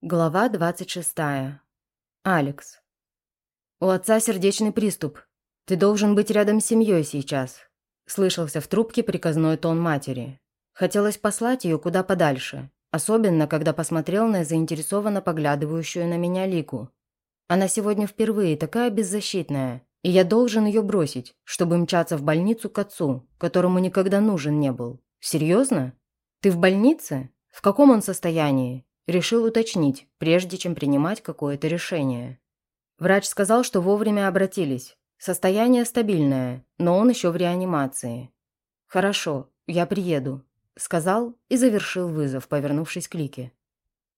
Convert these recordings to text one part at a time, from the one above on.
Глава 26. Алекс. «У отца сердечный приступ. Ты должен быть рядом с семьей сейчас», – слышался в трубке приказной тон матери. Хотелось послать ее куда подальше, особенно когда посмотрел на заинтересованно поглядывающую на меня Лику. Она сегодня впервые такая беззащитная, и я должен ее бросить, чтобы мчаться в больницу к отцу, которому никогда нужен не был. Серьезно? Ты в больнице? В каком он состоянии? Решил уточнить, прежде чем принимать какое-то решение. Врач сказал, что вовремя обратились. Состояние стабильное, но он еще в реанимации. «Хорошо, я приеду», – сказал и завершил вызов, повернувшись к Лике.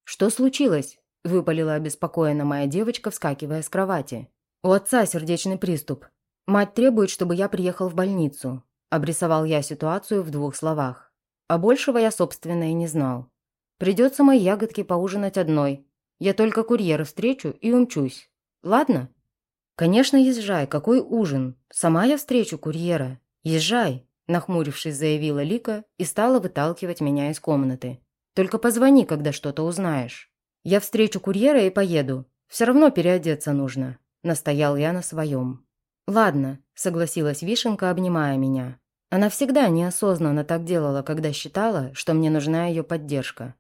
«Что случилось?» – выпалила обеспокоена моя девочка, вскакивая с кровати. «У отца сердечный приступ. Мать требует, чтобы я приехал в больницу», – обрисовал я ситуацию в двух словах. А большего я, собственно, и не знал. Придется мои ягодки поужинать одной. Я только курьера встречу и умчусь. Ладно? Конечно, езжай. Какой ужин? Сама я встречу курьера. Езжай, нахмурившись, заявила Лика и стала выталкивать меня из комнаты. Только позвони, когда что-то узнаешь. Я встречу курьера и поеду. Все равно переодеться нужно. Настоял я на своем. Ладно, согласилась Вишенка, обнимая меня. Она всегда неосознанно так делала, когда считала, что мне нужна ее поддержка.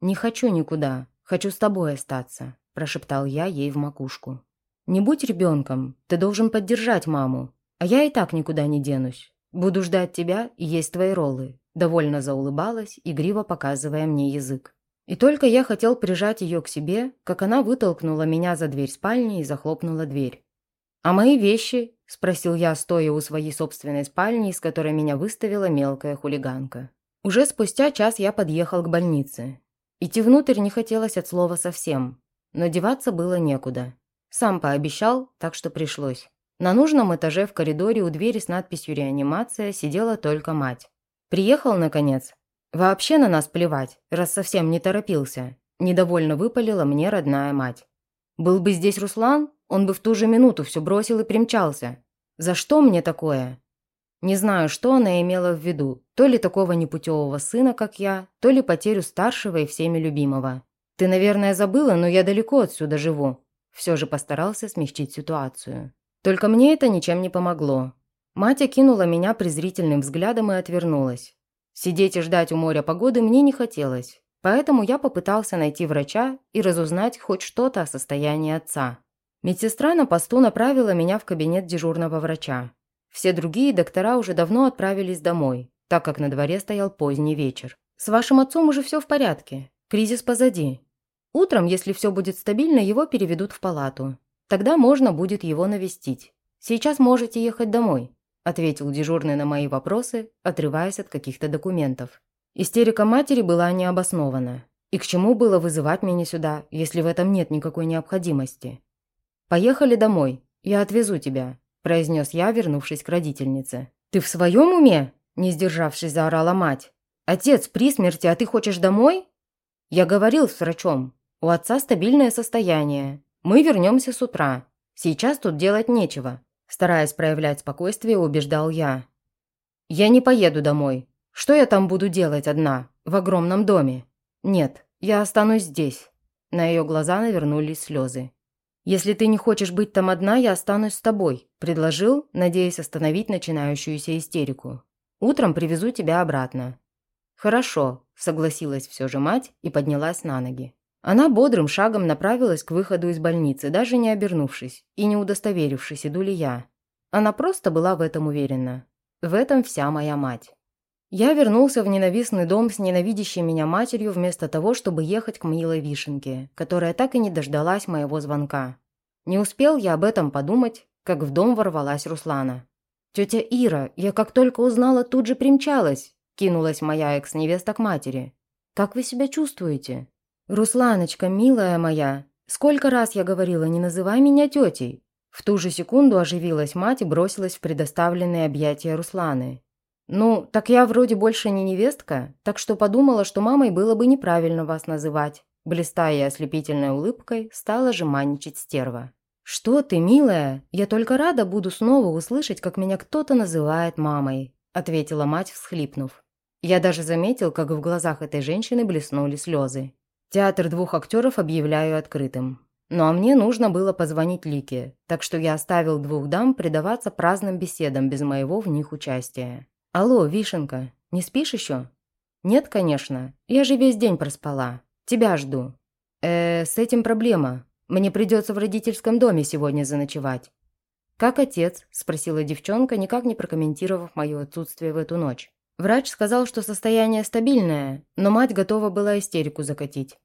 «Не хочу никуда. Хочу с тобой остаться», – прошептал я ей в макушку. «Не будь ребенком. Ты должен поддержать маму. А я и так никуда не денусь. Буду ждать тебя и есть твои роллы», – довольно заулыбалась, игриво показывая мне язык. И только я хотел прижать ее к себе, как она вытолкнула меня за дверь спальни и захлопнула дверь. «А мои вещи?» – спросил я, стоя у своей собственной спальни, из которой меня выставила мелкая хулиганка. Уже спустя час я подъехал к больнице. Идти внутрь не хотелось от слова совсем, но деваться было некуда. Сам пообещал, так что пришлось. На нужном этаже в коридоре у двери с надписью «Реанимация» сидела только мать. «Приехал, наконец?» «Вообще на нас плевать, раз совсем не торопился», – недовольно выпалила мне родная мать. «Был бы здесь Руслан, он бы в ту же минуту все бросил и примчался. За что мне такое?» Не знаю, что она имела в виду, то ли такого непутевого сына, как я, то ли потерю старшего и всеми любимого. Ты, наверное, забыла, но я далеко отсюда живу. Все же постарался смягчить ситуацию. Только мне это ничем не помогло. Мать окинула меня презрительным взглядом и отвернулась. Сидеть и ждать у моря погоды мне не хотелось, поэтому я попытался найти врача и разузнать хоть что-то о состоянии отца. Медсестра на посту направила меня в кабинет дежурного врача. Все другие доктора уже давно отправились домой, так как на дворе стоял поздний вечер. «С вашим отцом уже все в порядке. Кризис позади. Утром, если все будет стабильно, его переведут в палату. Тогда можно будет его навестить. Сейчас можете ехать домой», ответил дежурный на мои вопросы, отрываясь от каких-то документов. Истерика матери была необоснована. И к чему было вызывать меня сюда, если в этом нет никакой необходимости? «Поехали домой. Я отвезу тебя произнес я, вернувшись к родительнице. «Ты в своем уме?» – не сдержавшись, заорала мать. «Отец при смерти, а ты хочешь домой?» «Я говорил с врачом. У отца стабильное состояние. Мы вернемся с утра. Сейчас тут делать нечего», – стараясь проявлять спокойствие, убеждал я. «Я не поеду домой. Что я там буду делать одна, в огромном доме? Нет, я останусь здесь». На ее глаза навернулись слезы. «Если ты не хочешь быть там одна, я останусь с тобой», – предложил, надеясь остановить начинающуюся истерику. «Утром привезу тебя обратно». «Хорошо», – согласилась все же мать и поднялась на ноги. Она бодрым шагом направилась к выходу из больницы, даже не обернувшись и не удостоверившись, иду ли я. Она просто была в этом уверена. В этом вся моя мать. Я вернулся в ненавистный дом с ненавидящей меня матерью вместо того, чтобы ехать к милой Вишенке, которая так и не дождалась моего звонка. Не успел я об этом подумать, как в дом ворвалась Руслана. «Тетя Ира, я как только узнала, тут же примчалась», кинулась моя экс-невеста к матери. «Как вы себя чувствуете?» «Русланочка, милая моя, сколько раз я говорила, не называй меня тетей». В ту же секунду оживилась мать и бросилась в предоставленные объятия Русланы. «Ну, так я вроде больше не невестка, так что подумала, что мамой было бы неправильно вас называть». Блистая ослепительной улыбкой, стала же маничить стерва. «Что ты, милая? Я только рада буду снова услышать, как меня кто-то называет мамой», ответила мать, всхлипнув. Я даже заметил, как в глазах этой женщины блеснули слезы. Театр двух актеров объявляю открытым. Ну а мне нужно было позвонить Лике, так что я оставил двух дам предаваться праздным беседам без моего в них участия. «Алло, Вишенка, не спишь еще?» «Нет, конечно. Я же весь день проспала. Тебя жду». «Э, с этим проблема. Мне придется в родительском доме сегодня заночевать». «Как отец?» – спросила девчонка, никак не прокомментировав мое отсутствие в эту ночь. Врач сказал, что состояние стабильное, но мать готова была истерику закатить.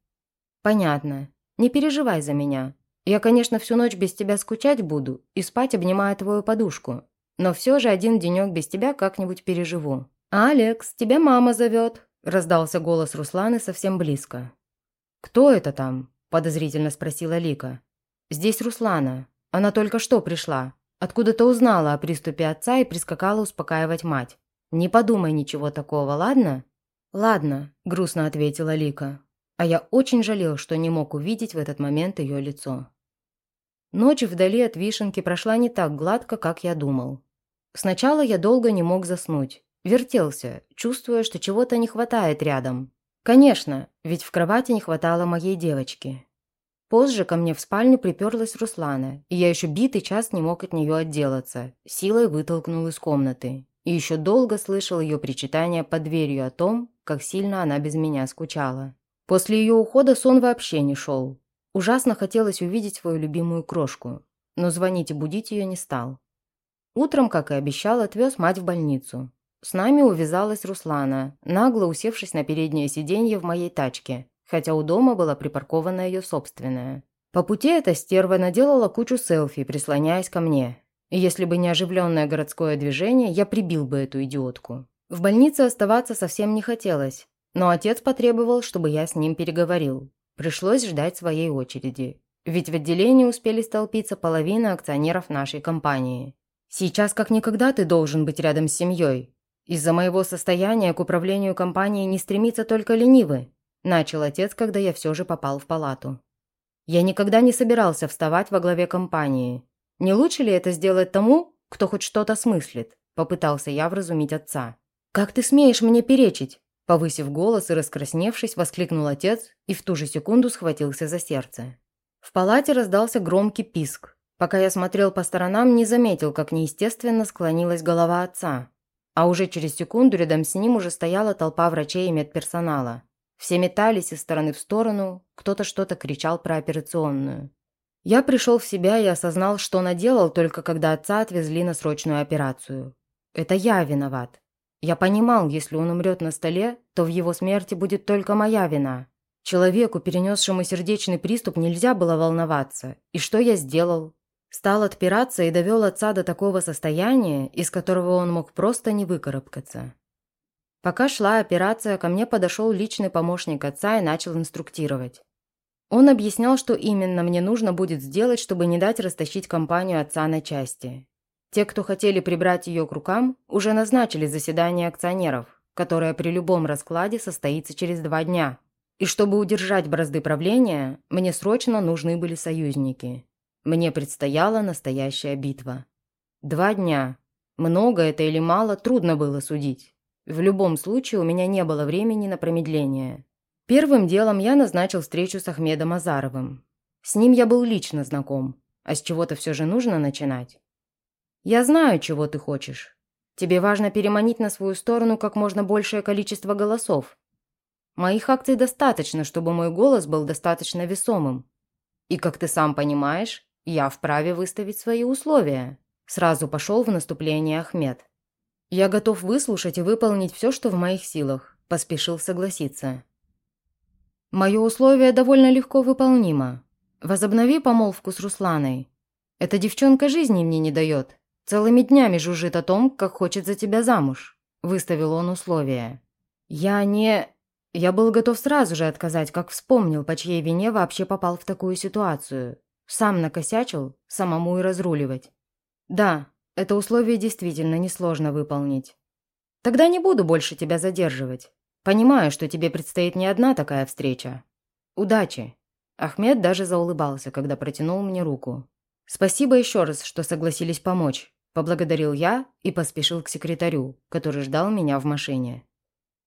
«Понятно. Не переживай за меня. Я, конечно, всю ночь без тебя скучать буду и спать, обнимая твою подушку. Но все же один денек без тебя как-нибудь переживу». «Алекс, тебя мама зовет», – раздался голос Русланы совсем близко. «Кто это там?» – подозрительно спросила Лика. «Здесь Руслана. Она только что пришла. Откуда-то узнала о приступе отца и прискакала успокаивать мать. Не подумай ничего такого, ладно?» «Ладно», – грустно ответила Лика. А я очень жалел, что не мог увидеть в этот момент ее лицо. Ночь вдали от вишенки прошла не так гладко, как я думал. Сначала я долго не мог заснуть. Вертелся, чувствуя, что чего-то не хватает рядом. Конечно, ведь в кровати не хватало моей девочки. Позже ко мне в спальню приперлась Руслана, и я еще битый час не мог от нее отделаться, силой вытолкнул из комнаты. И еще долго слышал ее причитания под дверью о том, как сильно она без меня скучала. После ее ухода сон вообще не шел. Ужасно хотелось увидеть свою любимую крошку, но звонить и будить ее не стал. Утром, как и обещал, отвез мать в больницу. С нами увязалась Руслана, нагло усевшись на переднее сиденье в моей тачке, хотя у дома была припаркована ее собственная. По пути эта стерва наделала кучу селфи, прислоняясь ко мне, если бы не оживленное городское движение, я прибил бы эту идиотку. В больнице оставаться совсем не хотелось, но отец потребовал, чтобы я с ним переговорил. Пришлось ждать своей очереди. Ведь в отделении успели столпиться половина акционеров нашей компании. Сейчас как никогда ты должен быть рядом с семьей. Из-за моего состояния к управлению компанией не стремится только ленивый, начал отец, когда я все же попал в палату. Я никогда не собирался вставать во главе компании, «Не лучше ли это сделать тому, кто хоть что-то смыслит?» – попытался я вразумить отца. «Как ты смеешь мне перечить?» Повысив голос и раскрасневшись, воскликнул отец и в ту же секунду схватился за сердце. В палате раздался громкий писк. Пока я смотрел по сторонам, не заметил, как неестественно склонилась голова отца. А уже через секунду рядом с ним уже стояла толпа врачей и медперсонала. Все метались из стороны в сторону, кто-то что-то кричал про операционную. Я пришел в себя и осознал, что наделал только когда отца отвезли на срочную операцию. Это я виноват. Я понимал, если он умрет на столе, то в его смерти будет только моя вина. Человеку, перенесшему сердечный приступ, нельзя было волноваться. И что я сделал? Стал отпираться и довел отца до такого состояния, из которого он мог просто не выкарабкаться. Пока шла операция, ко мне подошел личный помощник отца и начал инструктировать. Он объяснял, что именно мне нужно будет сделать, чтобы не дать растащить компанию отца на части. Те, кто хотели прибрать ее к рукам, уже назначили заседание акционеров, которое при любом раскладе состоится через два дня. И чтобы удержать бразды правления, мне срочно нужны были союзники. Мне предстояла настоящая битва. Два дня. Много это или мало, трудно было судить. В любом случае у меня не было времени на промедление. Первым делом я назначил встречу с Ахмедом Азаровым. С ним я был лично знаком, а с чего-то все же нужно начинать. Я знаю, чего ты хочешь. Тебе важно переманить на свою сторону как можно большее количество голосов. Моих акций достаточно, чтобы мой голос был достаточно весомым. И, как ты сам понимаешь, я вправе выставить свои условия. Сразу пошел в наступление Ахмед. Я готов выслушать и выполнить все, что в моих силах, поспешил согласиться. Мое условие довольно легко выполнимо. Возобнови помолвку с Русланой. Эта девчонка жизни мне не дает. Целыми днями жужжит о том, как хочет за тебя замуж. Выставил он условие. Я не... Я был готов сразу же отказать, как вспомнил, по чьей вине вообще попал в такую ситуацию. Сам накосячил, самому и разруливать. Да, это условие действительно несложно выполнить. Тогда не буду больше тебя задерживать. Понимаю, что тебе предстоит не одна такая встреча. Удачи!» Ахмед даже заулыбался, когда протянул мне руку. «Спасибо еще раз, что согласились помочь», – поблагодарил я и поспешил к секретарю, который ждал меня в машине.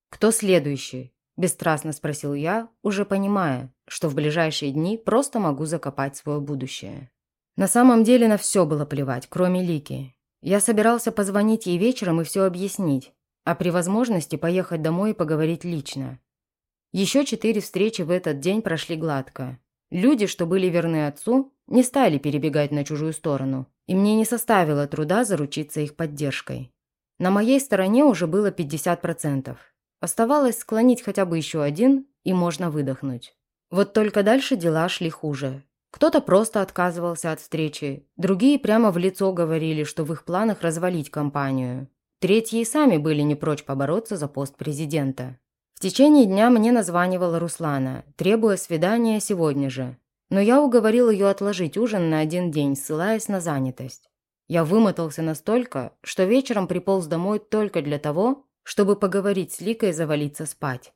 «Кто следующий?» – бесстрастно спросил я, уже понимая, что в ближайшие дни просто могу закопать свое будущее. На самом деле на все было плевать, кроме Лики. Я собирался позвонить ей вечером и все объяснить, а при возможности поехать домой и поговорить лично. Еще четыре встречи в этот день прошли гладко. Люди, что были верны отцу, не стали перебегать на чужую сторону, и мне не составило труда заручиться их поддержкой. На моей стороне уже было 50%. Оставалось склонить хотя бы еще один, и можно выдохнуть. Вот только дальше дела шли хуже. Кто-то просто отказывался от встречи, другие прямо в лицо говорили, что в их планах развалить компанию. Третьи и сами были не прочь побороться за пост президента. В течение дня мне названивала Руслана, требуя свидания сегодня же. Но я уговорил ее отложить ужин на один день, ссылаясь на занятость. Я вымотался настолько, что вечером приполз домой только для того, чтобы поговорить с Ликой и завалиться спать.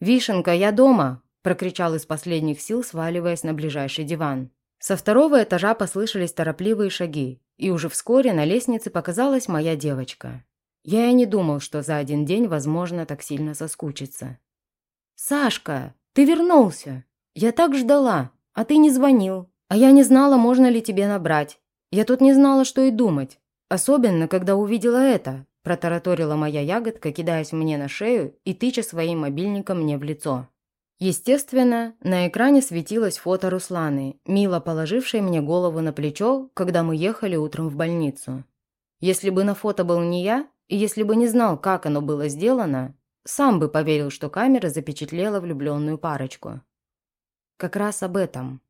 «Вишенка, я дома!» – прокричал из последних сил, сваливаясь на ближайший диван. Со второго этажа послышались торопливые шаги, и уже вскоре на лестнице показалась моя девочка. Я и не думал, что за один день возможно так сильно соскучиться. «Сашка, ты вернулся! Я так ждала, а ты не звонил. А я не знала, можно ли тебе набрать. Я тут не знала, что и думать. Особенно, когда увидела это», – протараторила моя ягодка, кидаясь мне на шею и тыча своим мобильником мне в лицо. Естественно, на экране светилось фото Русланы, мило положившей мне голову на плечо, когда мы ехали утром в больницу. Если бы на фото был не я, и если бы не знал, как оно было сделано, сам бы поверил, что камера запечатлела влюбленную парочку. Как раз об этом.